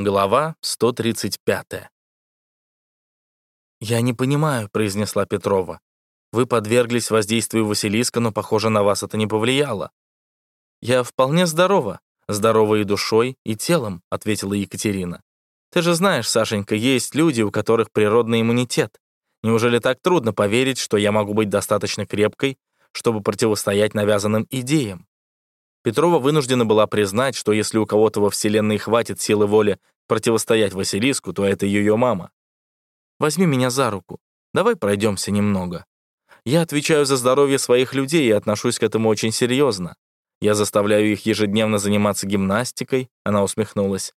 Глава 135. «Я не понимаю», — произнесла Петрова. «Вы подверглись воздействию Василиска, но, похоже, на вас это не повлияло». «Я вполне здорова, здорова и душой, и телом», — ответила Екатерина. «Ты же знаешь, Сашенька, есть люди, у которых природный иммунитет. Неужели так трудно поверить, что я могу быть достаточно крепкой, чтобы противостоять навязанным идеям? Петрова вынуждена была признать, что если у кого-то во Вселенной хватит силы воли противостоять Василиску, то это ее мама. «Возьми меня за руку. Давай пройдемся немного. Я отвечаю за здоровье своих людей и отношусь к этому очень серьезно. Я заставляю их ежедневно заниматься гимнастикой», — она усмехнулась.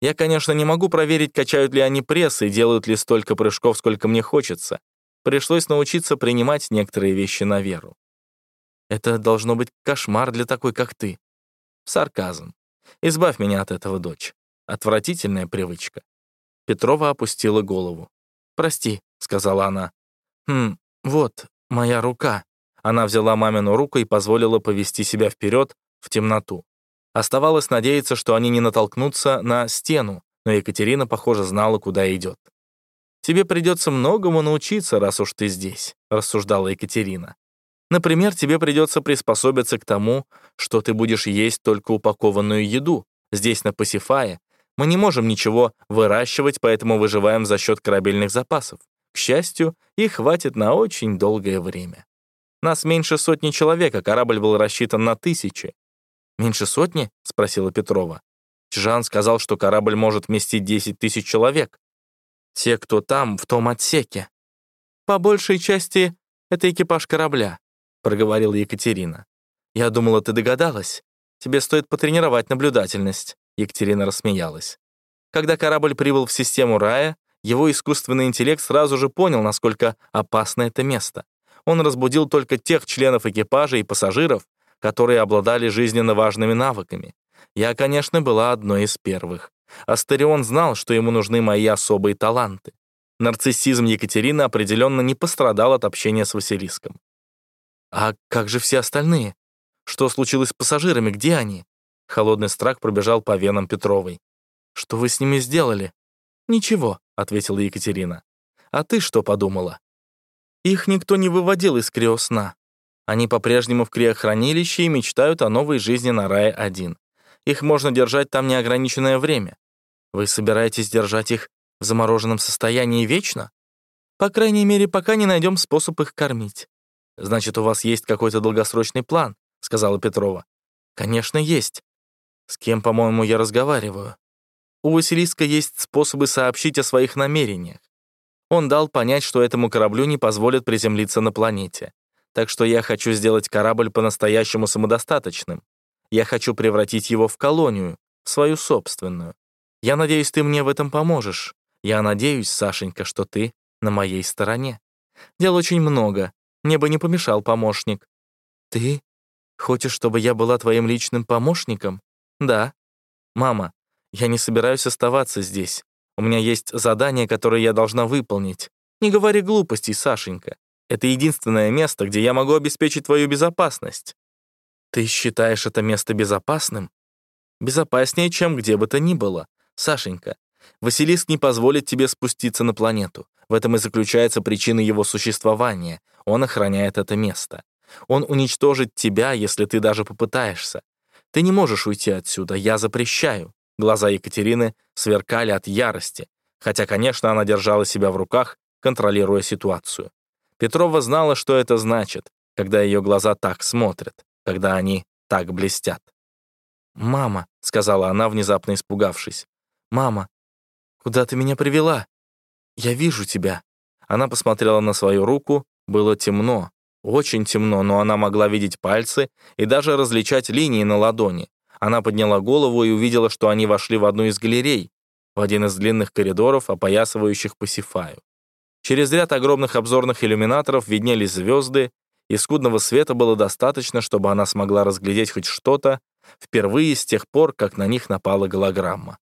«Я, конечно, не могу проверить, качают ли они пресс и делают ли столько прыжков, сколько мне хочется. Пришлось научиться принимать некоторые вещи на веру. Это должно быть кошмар для такой, как ты. Сарказм. Избавь меня от этого, дочь. Отвратительная привычка. Петрова опустила голову. «Прости», — сказала она. «Хм, вот, моя рука». Она взяла мамину руку и позволила повести себя вперед в темноту. Оставалось надеяться, что они не натолкнутся на стену, но Екатерина, похоже, знала, куда идет. «Тебе придется многому научиться, раз уж ты здесь», — рассуждала Екатерина. Например, тебе придется приспособиться к тому, что ты будешь есть только упакованную еду. Здесь, на Пасифае, мы не можем ничего выращивать, поэтому выживаем за счет корабельных запасов. К счастью, их хватит на очень долгое время. Нас меньше сотни человек, а корабль был рассчитан на тысячи. «Меньше сотни?» — спросила Петрова. Чжан сказал, что корабль может вместить 10 тысяч человек. Те, кто там, в том отсеке. По большей части, это экипаж корабля проговорила Екатерина. «Я думала, ты догадалась. Тебе стоит потренировать наблюдательность», — Екатерина рассмеялась. Когда корабль прибыл в систему рая, его искусственный интеллект сразу же понял, насколько опасно это место. Он разбудил только тех членов экипажа и пассажиров, которые обладали жизненно важными навыками. Я, конечно, была одной из первых. Астерион знал, что ему нужны мои особые таланты. Нарциссизм Екатерины определенно не пострадал от общения с Василиском. «А как же все остальные? Что случилось с пассажирами? Где они?» Холодный страх пробежал по венам Петровой. «Что вы с ними сделали?» «Ничего», — ответила Екатерина. «А ты что подумала?» «Их никто не выводил из криосна. Они по-прежнему в криохранилище и мечтают о новой жизни на Рае-1. Их можно держать там неограниченное время. Вы собираетесь держать их в замороженном состоянии вечно? По крайней мере, пока не найдем способ их кормить. «Значит, у вас есть какой-то долгосрочный план?» — сказала Петрова. «Конечно, есть. С кем, по-моему, я разговариваю? У Василиска есть способы сообщить о своих намерениях. Он дал понять, что этому кораблю не позволят приземлиться на планете. Так что я хочу сделать корабль по-настоящему самодостаточным. Я хочу превратить его в колонию, свою собственную. Я надеюсь, ты мне в этом поможешь. Я надеюсь, Сашенька, что ты на моей стороне. Дел очень много, мне бы не помешал помощник». «Ты хочешь, чтобы я была твоим личным помощником?» «Да». «Мама, я не собираюсь оставаться здесь. У меня есть задание, которое я должна выполнить. Не говори глупостей, Сашенька. Это единственное место, где я могу обеспечить твою безопасность». «Ты считаешь это место безопасным?» «Безопаснее, чем где бы то ни было. Сашенька, Василиск не позволит тебе спуститься на планету. В этом и заключается причина его существования. Он охраняет это место. Он уничтожит тебя, если ты даже попытаешься. Ты не можешь уйти отсюда, я запрещаю». Глаза Екатерины сверкали от ярости, хотя, конечно, она держала себя в руках, контролируя ситуацию. Петрова знала, что это значит, когда ее глаза так смотрят, когда они так блестят. «Мама», — сказала она, внезапно испугавшись, «мама, куда ты меня привела?» «Я вижу тебя». Она посмотрела на свою руку. Было темно, очень темно, но она могла видеть пальцы и даже различать линии на ладони. Она подняла голову и увидела, что они вошли в одну из галерей, в один из длинных коридоров, опоясывающих Пасифаю. Через ряд огромных обзорных иллюминаторов виднелись звезды, и скудного света было достаточно, чтобы она смогла разглядеть хоть что-то, впервые с тех пор, как на них напала голограмма.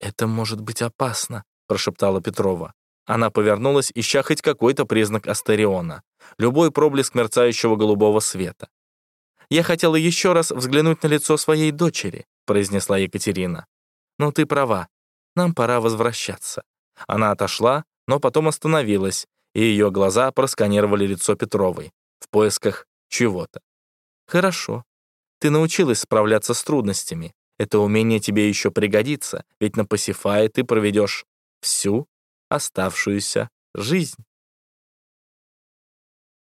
«Это может быть опасно», — прошептала Петрова. Она повернулась, ища хоть какой-то признак Астериона, любой проблеск мерцающего голубого света. «Я хотела еще раз взглянуть на лицо своей дочери», — произнесла Екатерина. «Но ты права. Нам пора возвращаться». Она отошла, но потом остановилась, и ее глаза просканировали лицо Петровой в поисках чего-то. «Хорошо. Ты научилась справляться с трудностями. Это умение тебе еще пригодится, ведь на Пасифае ты проведешь всю оставшуюся жизнь.